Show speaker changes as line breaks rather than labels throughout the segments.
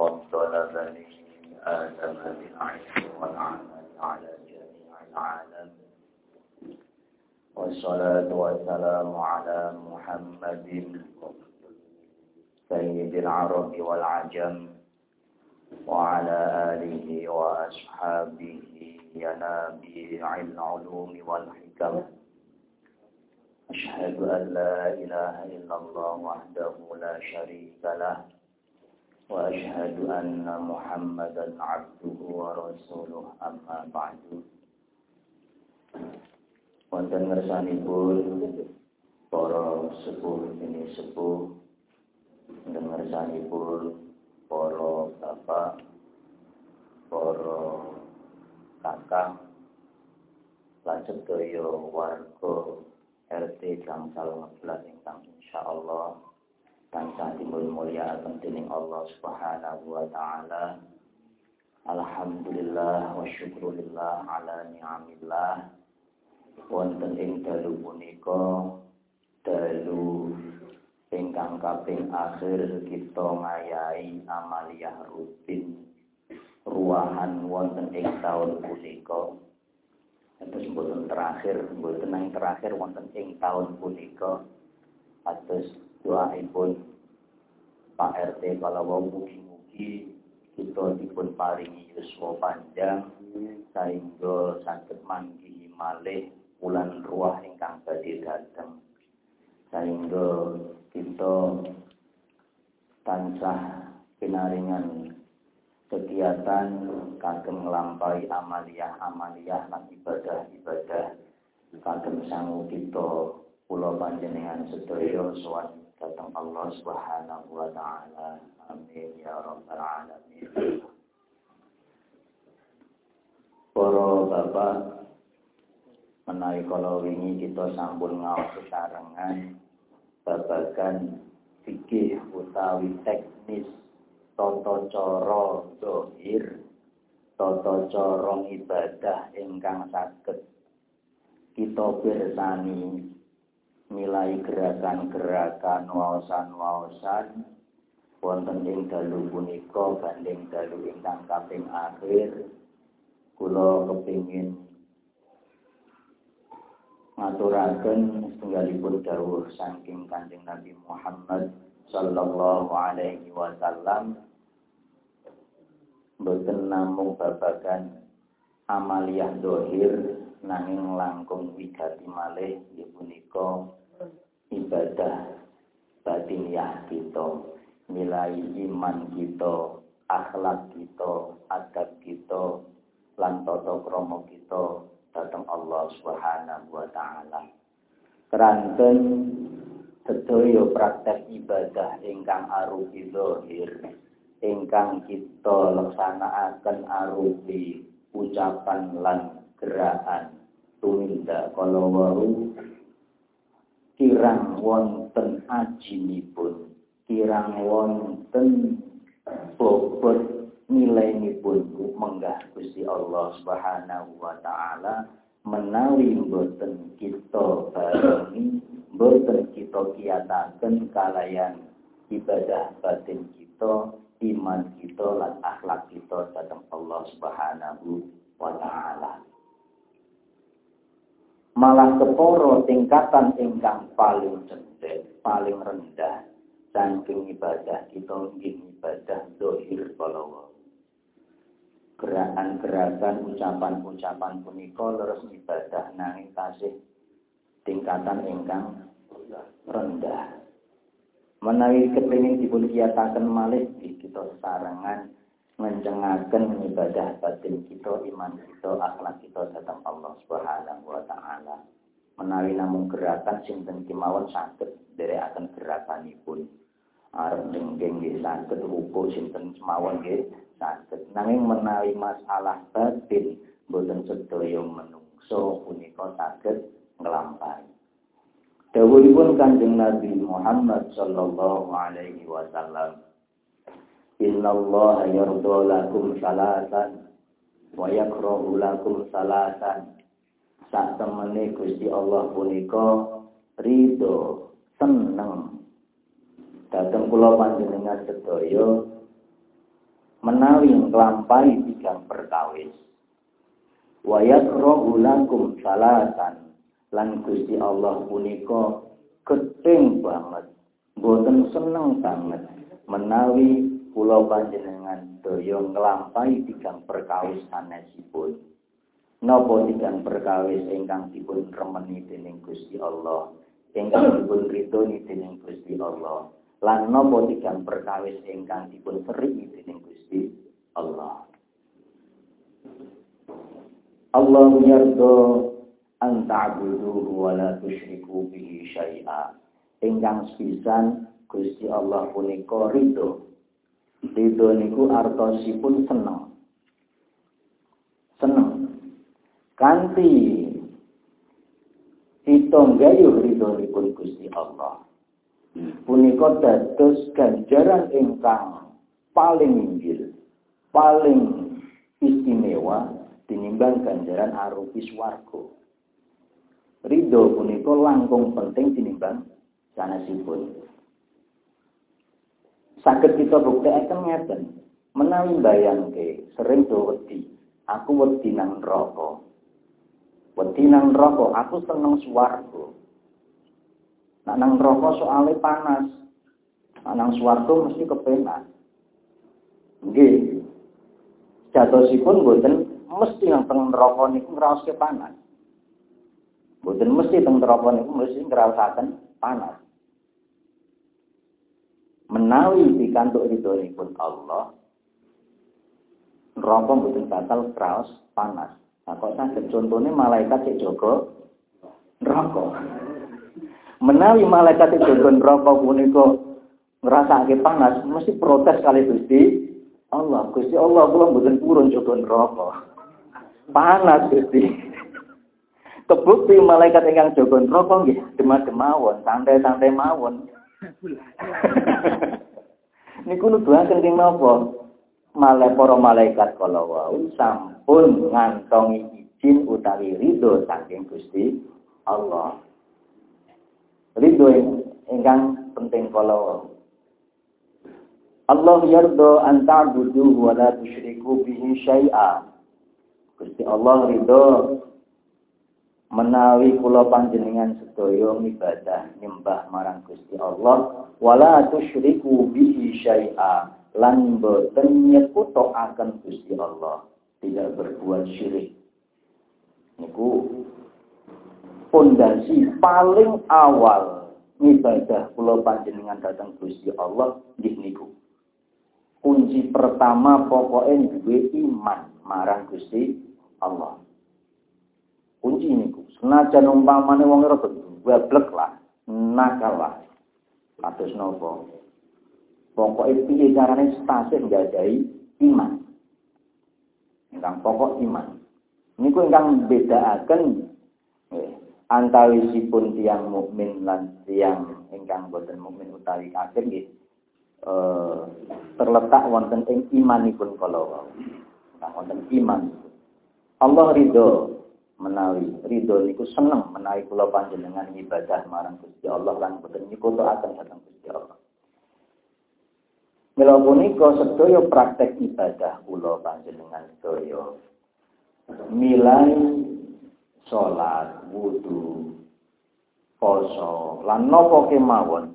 فضل بني آدم بالعلم والعمل على جميع العالم. والصلاة والسلام على محمد سيد العرب والعجم وعلى آله وأصحابه ينابيع العلوم والحكم. أشهد أن لا إله إلا الله وحده لا شريك له. وأشهد أن محمدا عبده ورسوله أما بعد Wonten ngersanipun para sepuh ini sepuh dan ngersanipun para bapak para kakak lajeng daya warga RT gangsal 11 ingkang insyaallah tansah mulia dening Allah Subhanahu wa taala. Alhamdulillah wa syukurillah ala ni'amillah. Wonten ing dalu punika dalu ingkang kaping akhir kita ngayahi amaliyah rutin ruahan wonten ing taun punika Terus mboten terakhir, mboten yang terakhir wonten ing tahun punika atus doaipun Pak RT kalau mau mugi-mugi kita dipun paringi yuswa panjang sehingga saged manggihi malih bulan ruah ingkang badhe dateng. Sehingga kita tansah pinaringan kegiatan kagem nglampahi amaliyah-amaliyah lan ibadah-ibadah. Kagem sangu kita kula panjenengan sedaya sowan dhateng Allah Subhanahu wa taala. Amin ya rabbal alamin. Para bapak menawi kala wingi kita sampun ngaos sesarengan babagan fikih utawi teknis tata cara dohir tata cara ibadah ingkang saged kita bersani nilai gerakan-gerakan waosan-waosan wonten ing dalu punika banding dalu ingkang kaping akhir kula kepingin ngaturaken setunggalipun dawuh saking Kanjeng Nabi Muhammad sallallahu alaihi wasallam boten namung babagan amaliyah dohir nanging langkung wigati malih punika ibadah batiniah kita nilai iman kita akhlak kita adab kita lan tata krama kita datang Allah Subhanahu wa taala. Keranten sedaya praktek ibadah ingkang arupi zahir ingkang kita laksanakaken arupi ucapan lan gerakan. Tuminda kala waru kirang wonten ajinipun kirang wonten bobot nilaiipun menggah Gusti Allah Subhanahu wa taala menawi mboten kita barengi mboten kita kiyataken kalayan ibadah batin kita iman kita lan akhlak kita datang Allah Subhanahu wa taala. Malah keporo tingkatan ingkang paling cendek, paling rendah. Saking ibadah kita nggih ibadah dohir kalau gerakan-gerakan ucapan-ucapan punika terus ibadah nanging kasih tingkatan ingkang rendah. Menawi kepingin dipun kiyataken malih kita sarangan ngencengaken ibadah batin kita iman kita akhlak kita datang Allah Subhanahu wa taala. Menawi namung gerakan sinten kemawon saged akan gerakanipun. Arep denggeng nggih saged ruko sinten kemawon nggih saged. Nanging menawi masalah batin boten sedaya menungso punika saged nglampahi. Dawuhipun Kanjeng Nabi Muhammad sallallahu alaihi wasallam Inna Allah yarda lakum salasan wa yakrahu lakum salasan. Sak temene Gusti Allah punika ridho seneng. Dateng kula panjenengan sedaya menawi nglampahi tigang perkawis. Wa yakrahu lakum salatan lan Gusti Allah punika keting banget boten seneng banget menawi kula panjenengan daya nglampahi tigang perkawis sanesipun napa tigang perkawis ingkang dipun remeni dening Gusti Allah ingkang dipun ridhoni dening Gusti Allah lan napa tigang perkawis ingkang dipun seri dening Gusti Allah Allah yardo an ta'buduhu wa la tusyriku bihi syai'a. Ingkang sepisan Gusti Allah punika ridho. Ridho niku artosipun seneng. Seneng. Kanti hitung gayuh ridho nipun Gusti Allah. Punika dados ganjaran ingkang paling inggil, paling istimewa tinimbang ganjaran arupi swarga. Ridho punika langkung penting tinimbang sanesipun. Saged kita buktekaken ngeten, menawi bayangke sering do wedi, aku wedi nang neraka. Wedi nang neraka, aku seneng swarga. Nak nang neraka soalnya panas. Nak nang swarga mesti kepenak. Nggih. Jatosipun boten mesti yang teng neraka niku ngraoske panas. Mboten mesti teng neraka niku mesti ngraosaken panas. Menawi pikantuk ridhonipun Allah, neraka mboten batal kraos panas. Nah, kok saged contone malaikat cek jaga neraka. Menawi malaikat cek jaga neraka punika ngrasake panas, mesti protes kali Gusti Allah. Gusti Allah kula mboten purun jaga neraka panas Gusti. Kebukti malaikat ingkang jaga neraka nggih demah-demawon, santai-santai mawon. Niku nuduhaken ing napa? Malah para malaikat kala wau sampun ngantongi izin utawi ridho saking Gusti Allah. Ridho ingkang penting kala wau. Allah yardo an ta'budu wa la tusyriku bihi syai'a. Gusti Allah ridho menawi kula panjenengan sedaya ibadah nyembah marang Gusti Allah wala tusyriku bihi syai'a lan boten nyekutokaken Gusti Allah tidak berbuat syirik niku pondasi paling awal ibadah kula panjenengan datang Gusti Allah nggih niku kunci pertama pokoknya duwe iman marang Gusti Allah. Kunci. Senajan umpamane wong ora goblek lah, nakal lah. Atus nopo. Pokoke piye carane stase nggadahi iman. Ingkang pokok iman. Niku ingkang bedaaken eh, antawisipun tiang mukmin lan tiang ingkang boten mukmin utawi kafir nggih eh, terletak wonten ing imanipun kala wau. wonten iman. Allah ridho menawi ridho niku seneng menawi kula panjenengan ibadah marang Gusti Allah lan boten niku akan datang Gusti Allah. Mila punika sedaya praktek ibadah kula panjenengan sedaya. Milai salat, wudu, poso, lan napa kemawon.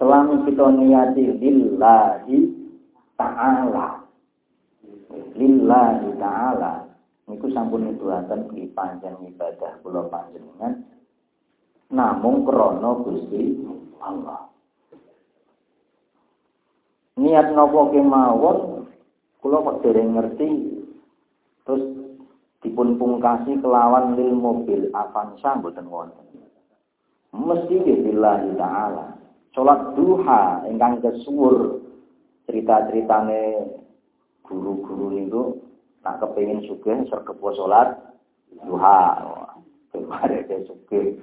Selama kita niati lillahi ta'ala. Lillahi taala niku sampun nuduhaken iki pancen ibadah kula panjenengan namung krana Gusti Allah. Niat napa kemawon kula kok dereng ngerti terus dipun pungkasi kelawan lil mobil Avanza mboten wonten. Mesti lillahi taala. Salat duha ingkang kesuwur cerita-ceritane guru-guru niku nak kepengin sugih sergepo salat duha. Kemarin dia sugih.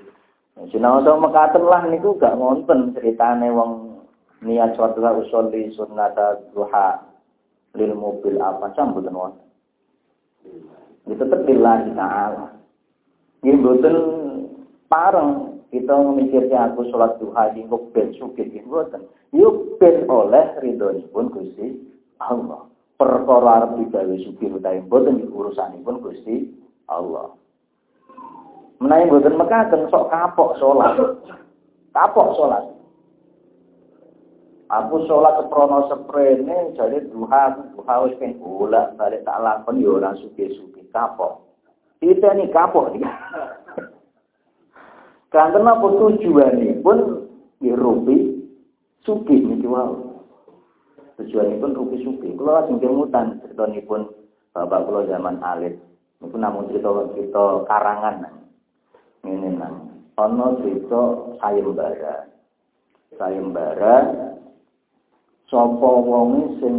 Sinau sama mekaten lah niku gak ngonten ceritane wong niat suatu usul di sunnata duha lil mobil apa sambutan wonten. Ini tetap lillahi ta'ala. Ini betul pareng kita memikirnya aku sholat duha ini kok ben sugih ini. Yuk ben oleh ridho pun Gusti Allah. Perkara arep digawe sugih utawi mboten urusanipun Gusti Allah. Menawi mboten mekaten sok kapok salat. Kapok salat. Aku sholat seprono seprene jadi duha duha wis ping bolak balik tak lakon ya ora suge-suge kapok. Kita ini kapok nih. Kanten apa tujuane pun dirupi suki niki wau. Tujuane pun rupi suki. Kula lajeng kemutan pun bapak kula zaman alit. Niku namun cerita cerita karangan. Ini nang. Ono cerita sayembara. Sayembara sapa wonge sing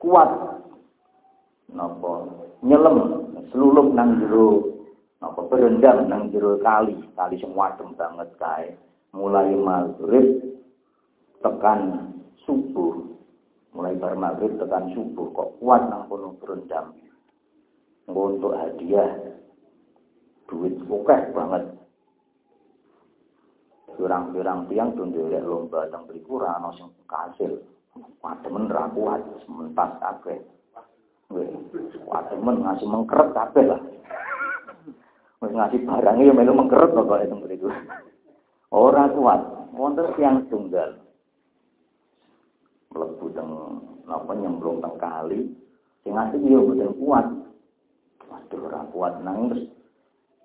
kuat napa nyelem selulup nang jero napa berendam nang jero kali kali sing wadem banget kae mulai maghrib tekan subuh mulai bar maghrib tekan subuh kok kuat nang kono berendam untuk hadiah duit oke banget Pirang-pirang tiang tuh ndelek lomba teng mriku ora ana sing kasil. Pademen ra kuat kabeh. Nggih, pademen ngasih mengkeret kabeh lah. Wis ngasih barangnya ya melu mengkeret kok teng mriku. Ora kuat, wonten tiang tunggal. Mlebu teng napa nyemplung teng kali, sing ngasih yo mboten kuat. Waduh ora kuat. Nang terus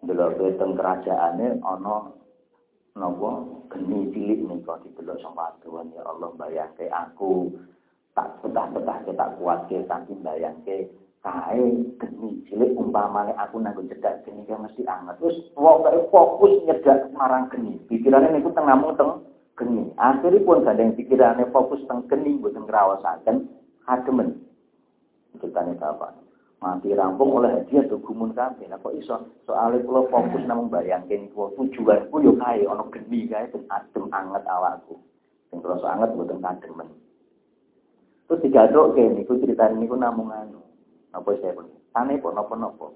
ndelok teng kerajaane ana nopo geni cilik nika didelok sama Tuhan. Ya Allah bayangke aku. Tak betah-betah tak kuatke saking bayangke kae geni cilik umpamane aku nanggo cedak geni mesti anget. Terus pokoke fokus nyedak marang geni. Pikirane niku teng namung teng geni akhiripun gandeng pikirane fokus teng geni mboten ngraosaken kademen ceritane bapak mati rampung oleh hadiah tuh gumun kabeh. Lah kok iso soalnya kula fokus namung bayangke niku tujuanku yo kae ana geni kae ben adem anget awakku. Sing krasa anget mboten kademen. Terus digadokke niku critane niku namung anu. Apa saya pun. Sane pun napa-napa.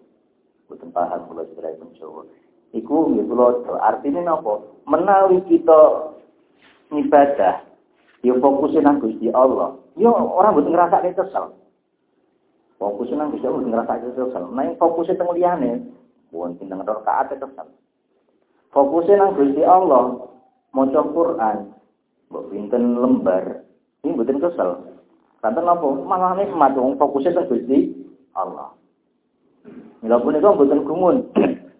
Mboten paham kula pun Jawa. Iku nggih kula artine napa? Menawi kita ibadah yo fokusin nang Gusti Allah. Yo orang mboten ngrasakne kesel. Fokusnya nang bisa udah ngerasa kesel. Nah fokusnya teng liyane, bukan tindang rakaat kesel. Fokusnya nang Gusti Allah, maca Quran, mbok pinten lembar, ini mboten kesel. Kanten napa? Malah nikmat wong fokusnya teng Gusti Allah. Mila punika mboten gumun.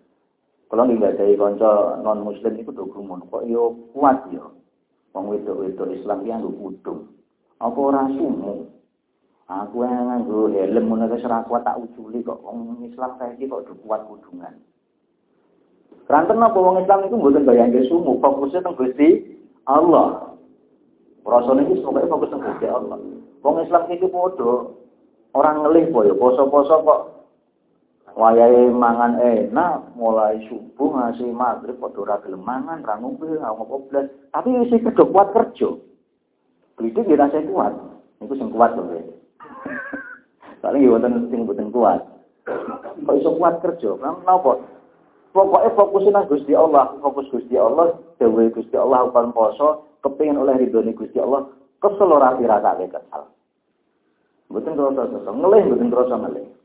Kalau nggadahi kanca non muslim itu do kok yo kuat yo. Wong wedok-wedok Islam ki nggo kudung. Apa ora sumu? Aku yang nganggo helm ngono wis ora kuat tak uculi kok wong Islam saiki kok kuat kudungan. Kranten apa wong Islam itu mboten bayangke sumu, fokusnya teng Gusti Allah. Rasane iki pokoke fokus teng Gusti Allah. Wong Islam iki padha orang ngelih po ya poso-poso kok wayahe mangan enak mulai subuh ngasih maghrib padha ora gelem mangan ra ngombe ngopo tapi wis kerja kuat kerja. Begitu dia saya kuat. Niku sing kuat lho. Soalnya ya wonten sing mboten kuat. Kok iso kuat kerja? Napa? Pokoknya fokusin nang Gusti Allah, fokus Gusti Allah, dewe Gusti Allah upah poso, kepingin oleh ridhone Gusti Allah, kesel ora dirakake kesal. Mboten krasa kesel, ngelih mboten krasa ngelih.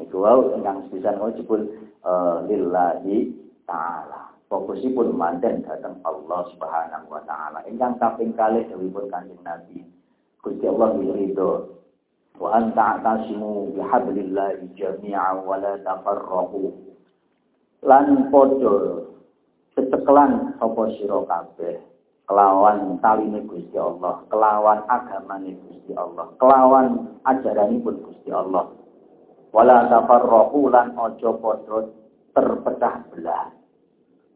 Niku wau ingkang sepisan kula jebul lillahi taala. Fokusipun manten datang Allah Subhanahu wa taala. Ingkang kaping kalih dawuhipun Kanjeng Nabi. Gusti Allah ridho wa an ta'tasimu bihablillahi jami'an wa la tafarraqu lan padha cecekelan sapa sira kabeh kelawan taline Gusti Allah kelawan agamane Gusti Allah kelawan ajaranipun Gusti Allah wala tafarraqu lan aja padha terpecah belah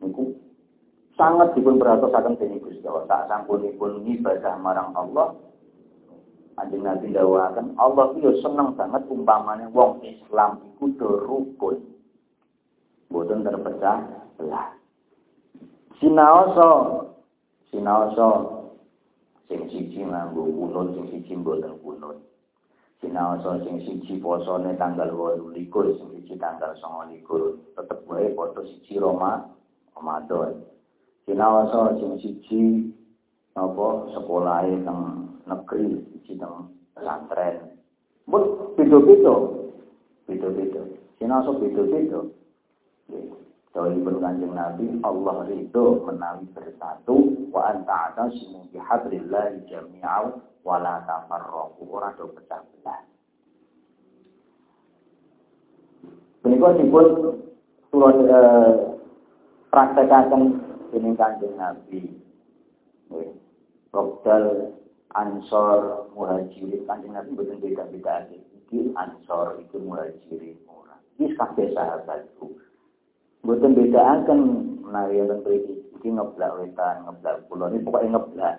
niku sangat dipun beratosaken dening Gusti Allah tak sampunipun ibadah marang Allah Anjing Nabi dawakan Allah itu seneng banget umpamanya wong Islam itu rukun. Boten terpecah belah. Sinaoso sinaoso sing siji nganggo kunut, sing siji mboten kunut. Sinaoso sing siji posone tanggal 28, sing siji tanggal 29, tetep wae padha siji Roma Ramadan. Sinaoso sing siji apa sekolahe teng negeri, siji teng pesantren. Mbok beda-beda. Beda-beda. Sinasa beda-beda. Dawuhipun Kanjeng Nabi, Allah ridho menawi bersatu wa anta atasimu bihablillahi jami'au wa la tafarraqu ora do pecah belah. Menika dipun turun eh, praktekaken dening Kanjeng Nabi. Robdal Ansor Muhajirin Kanjeng Nabi boten beda-beda iki Ansor iki Muhajirin ora. Iki kabeh sahabatku. Mboten bedaaken menawi wonten mriki iki ngeblak wetan, ngeblak kulon, ini pokoknya ngeblak.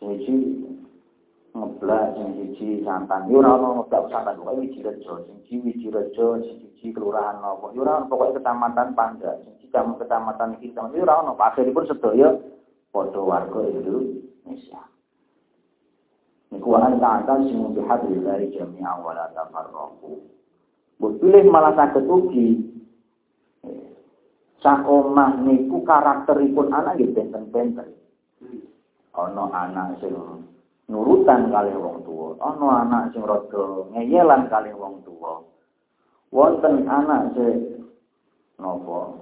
Siji ngeblak, sing siji santan. Yo ora ono ngeblak santan, pokoke wiji rejo, siji wiji rejo, siji kelurahan nopo. Yo ora pokoke kecamatan Pangga, siji kecamatan iki, yo ora ono. Akhiripun sedaya padha warga Indonesia. Niku wa anta anta sing bihablillahi jami'an wa la tafarraqu. Pilih malah saged ugi Sak omah niku karakteripun anak nggih benten-benten. Ana anak sing nurutan kali wong tua, ana anak sing rada ngeyelan kali wong tua. Wonten anak sing napa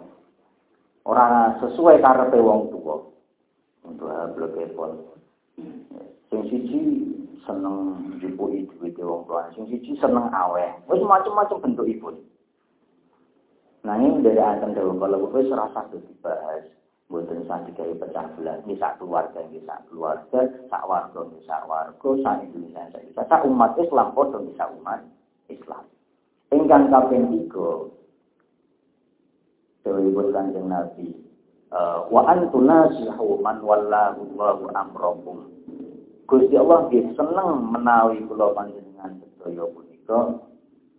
ora sesuai karepe wong tua. Untuk blok pon. Sing siji seneng njupuki duwite wong tua, sing siji seneng aweh. Wis macam-macam bentukipun. Nanging dari akan dalam kalau gue serasa tuh dibahas, buatan sandi kayak pecah belah, ini sak keluarga, ini sak keluarga, sak warga, ini sak warga, sak Indonesia, sak Indonesia, sak umat Islam, podo bisa umat Islam. Engkang kaping tiga, Dewi kanjeng Nabi, eh, wa antuna sihu man wallahu Allahu amrokum. Gusti Allah dia seneng menawi kula panjenengan sedaya punika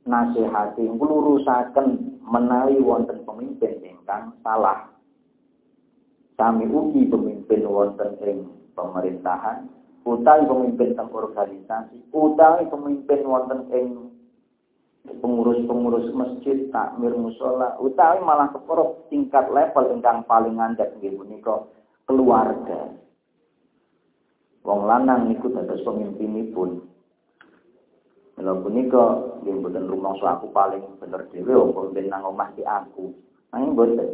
nasihati nglurusaken menawi wonten pemimpin ingkang salah. Kami ugi pemimpin wonten ing pemerintahan, utawi pemimpin teng organisasi, utawi pemimpin wonten ing pengurus-pengurus masjid, takmir musola, utawi malah keporo tingkat level ingkang paling ngandhap nggih punika keluarga. Wong lanang niku dados pemimpinipun Mila punika nggih mboten rumangsa aku paling bener dhewe apa ben nang omah ki aku. Nanging mboten.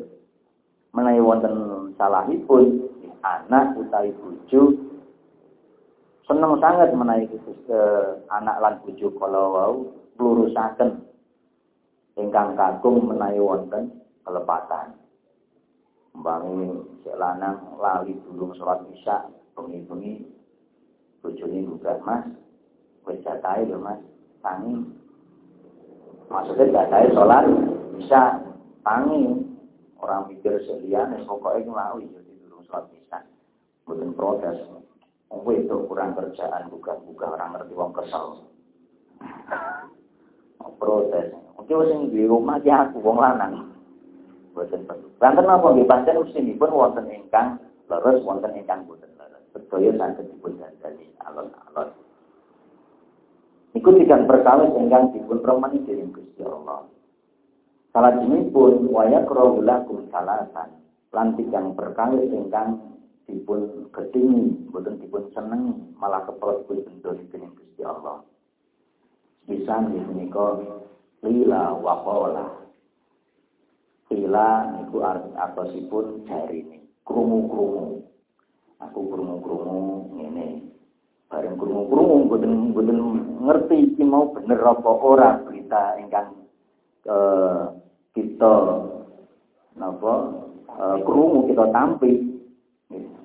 Menawi wonten salahipun anak utawi bojo seneng sangat menawi ke anak lan bojo kala wau lurusaken ingkang kakung menawi wonten kelepatan. Mbangi sik lanang lali durung salat isya bengi-bengi bojone buka Mas wis jatahe lho Mas tangi. Maksudnya gak saya sholat bisa tangi. Orang mikir selian, pokoknya mau jadi dulu sholat bisa. Bukan protes. Oh itu kurang kerjaan, buka-buka orang ngerti wong kesel. protes. Oke, wong di rumah ya aku wong lanang. Boten perlu. Banten apa nggih pancen pun wonten ingkang leres wonten ingkang boten leres. Sedaya saged dipun dandani alon-alon. Iku tidak berkawin dengan dipun permani dening Gusti Allah. Salah pun waya kum salasan. Lantik yang berkawin dengan dipun gedingi, boten dipun senengi, malah kepelot pun bentuk dening Gusti Allah. Bisa menika lila wakola. Lila niku arti pun jari ini. Krumu-krumu. Aku krumu-krumu ini bareng krungu-krungu mboten mboten ngerti iki mau bener apa ora berita ingkang eh, kita napa eh, krungu kita tampi.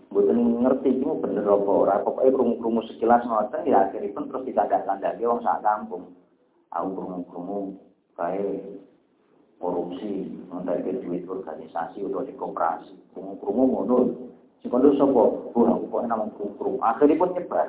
Mboten ngerti iki mau bener apa ora. Pokoke krungu-krungu sekilas ngoten ya akhiripun terus ditandak-tandaki wong sak kampung. Aku krungu-krungu kae korupsi ngendake duit organisasi utawa di koperasi krungu-krungu ngono. Sing kono sapa? Oh aku kok namung krungu akhiripun nyebar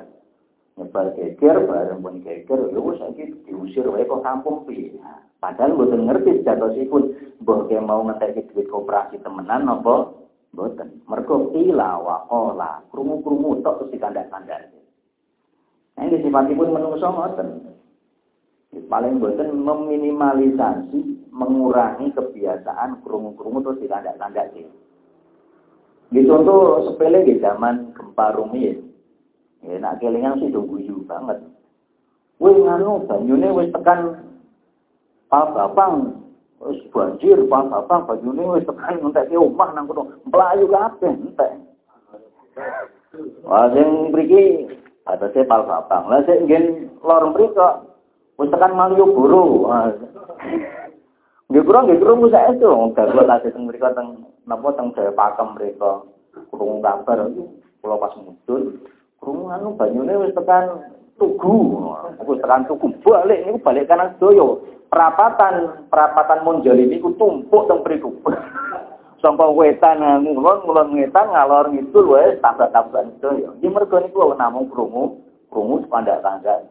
nyebar geger bareng pun geger. Ya wis saiki diusir wae kok kampung piye? Padahal mboten ngerti jatosipun mbah ke mau ngeteki duit koperasi temenan napa mboten. Mergo ila wa qala krungu-krungu tok terus dikandak-kandak. Nah ini sifatipun menungso ngoten. Paling mboten meminimalisasi mengurangi kebiasaan krungu-krungu terus dikandak-kandak. Gitu contoh sepele di zaman gempa rumiyin Ya nak kelingan sih do guyu banget. Wih nganu banyune wis tekan Pak Bapang wis banjir Pak Bapang banyune wis tekan entek omah nang kono. Mlayu kabeh entek. Wah sing mriki atase Pak Bapang. Lah sing ngen lor mriko wis tekan Malioboro. Nggih kurang nggih krungu saestu garwa lagi teng mriko teng napa teng Jaya Pakem mriko. Krungu kabar kula pas mudhun krungu anu banyune wis tekan tugu. Wis tekan tugu balik niku balik kanan sedaya. Perapatan perapatan Monjali niku tumpuk teng mriku. Sampai wetan ngulon ngulon wetan ngalor ngidul wis tabrak-tabrak sedaya. Iki mergo niku namung krungu krungu sepandak tangga.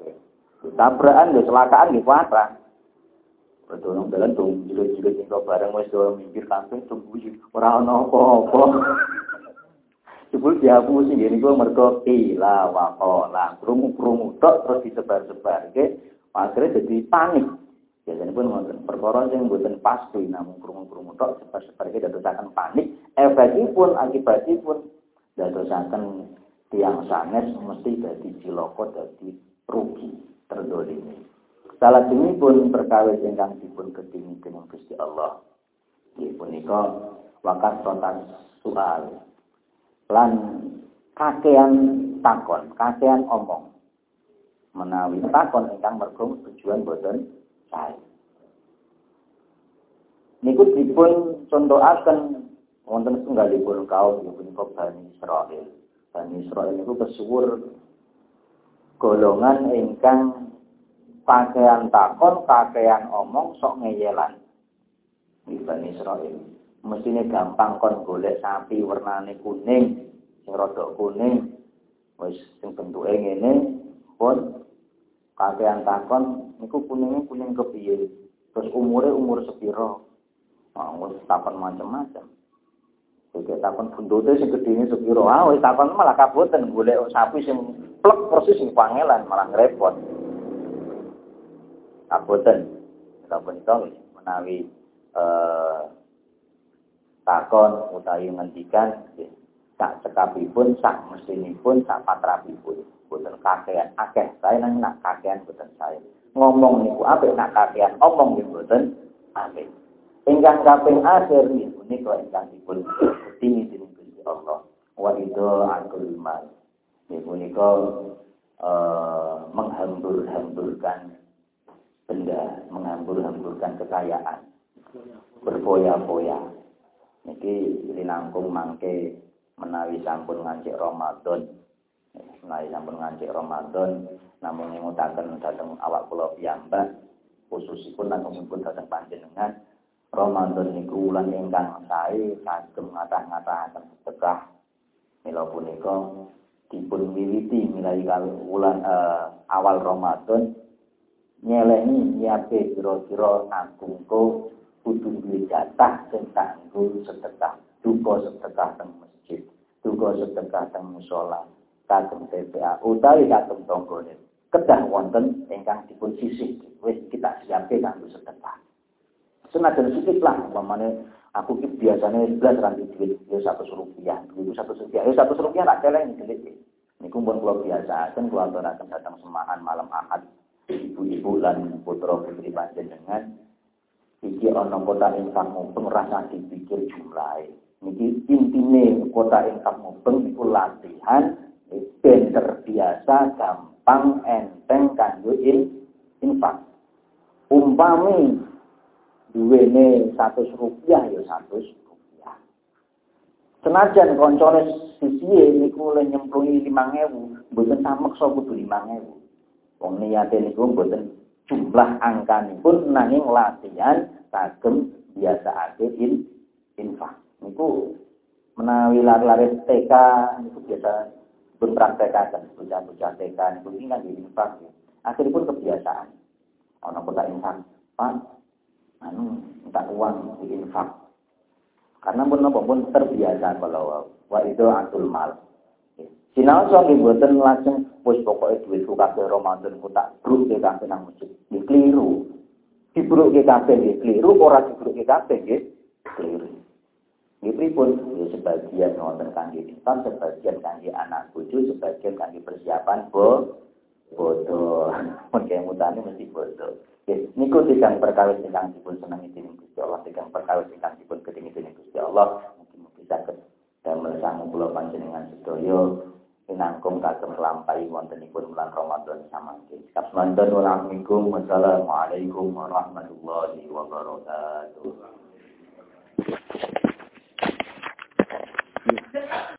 Tabrakan lho kecelakaan nggih kuatran. Nang dalan tuh jilid-jilid sing bareng wis do minggir kabeh tunggu ora ana apa-apa. Jebul dihapusi ngene iku mergo kila wa qala. Krungu-krungu tok terus disebar-sebar ke akhirnya jadi panik. Biasanya pun ngoten perkara sing mboten pasti namun krungu-krungu tok sebar-sebar ke dadosaken panik. Efekipun akibatipun dadosaken tiang sanes mesti dadi cilaka dadi rugi terdolimi. Salah ini pun perkawis ingkang dipun kedini dengan Gusti Allah. Nggih punika wakat rotan soal lan kakean takon, kakean omong. Menawi takon ingkang mergo tujuan boten sae. Niku dipun contohaken wonten setunggalipun kaum punika Bani Israel. Bani Israel niku kesuwur golongan ingkang pakaian takon, pakaian omong sok ngeyelan. Bani Israel mestine gampang kon golek sapi warnane kuning, sing rada kuning, wis sing bentuke ngene, pun kakean takon niku kuningnya kuning kepiye? Terus umure umur sepiro? Nah, wis takon macam-macam. Iki takon bundote sing gedene sepiro? Ah, wis takon malah kaboten golek sapi sing plek persis sing pangelan malah ngrepot. Kaboten. Kaboten menawi eh takon utawi ngendikan sak cekapipun sak mesinipun sak patrapipun. Boten kakean akeh. Saya nang nak kakean boten saya. Ngomong niku apik nak kakean omong niku boten apik. Ingkang kaping akhir niku niku ingkang dipun tinggi dening Gusti Allah. Wa itu akul mal. Niku niku eh, menghambur-hamburkan benda menghambur-hamburkan kekayaan. Berfoya-foya Niki linangkung mangke menawi sampun ngancik Ramadan. Menawi sampun ngancik Ramadan namun ngutaken dhateng awak kula piyambak khususipun lan pun dhateng panjenengan Ramadan niku wulan ingkang sae kagem ngatah-ngatahaken sedekah. Mila punika dipun wiwiti milai wulan uh, awal Ramadan nyeleni nyiape kira-kira nangkungko kudu duwe jatah sing kanggo sedekah duka sedekah teng masjid duka sedekah teng musala kagem TPA utawi kagem tanggane kedah wonten ingkang dipun sisih. Wis kita siapke kanggo sedekah senajan sithik lah umpamane aku ki biasanya belas ranti duit ya satu rupiah duit satu rupiah ya satu rupiah tak celeng delik niku pun kula biasa kan kula aturaken datang semahan malam ahad ibu-ibu lan putra putri panjenengan iki ana kota ingkang mumpung rasa dipikir jumlahe. Niki intine kota ingkang mumpung iku latihan ben terbiasa gampang enteng kanggo infak. Umpami duwene 100 rupiah ya 100 rupiah. Senajan koncone sisihe niku le nyemplungi 5000 mboten sameksa kudu 5000 wong niate niku mboten jumlah angkanipun nanging latihan kagem biasa in infak. Niku menawi lari-lari TK niku biasa pun praktekaken bocah-bocah TK niku ini kan infak. Akhiripun kebiasaan. Ana kota infak, Pak, anu minta uang di infak. Karena pun apa pun terbiasa kalau wa itu atul mal. Sinau so nggih mboten langsung wis pokoke duitku kabeh Ramadan ku tak bruk kabeh nang masjid. Nggih keliru. Dibrukke kabeh nggih keliru, ora dibrukke kabeh nggih keliru. Nggih pun ya sebagian wonten kangge diskon, sebagian kangge anak bojo, sebagian kangge persiapan bo bodoh. Mungkin mutane mesti bodoh. Niku tigang perkawis ingkang dipun senengi dening Gusti Allah, tigang perkawis ingkang dipun kedingi dening Gusti Allah, mungkin-mungkin saged damel sangu kula panjenengan sedaya pinangkum kagem nglampahi wontenipun bulan Ramadan samangke. Assalamualaikum warahmatullahi wabarakatuh.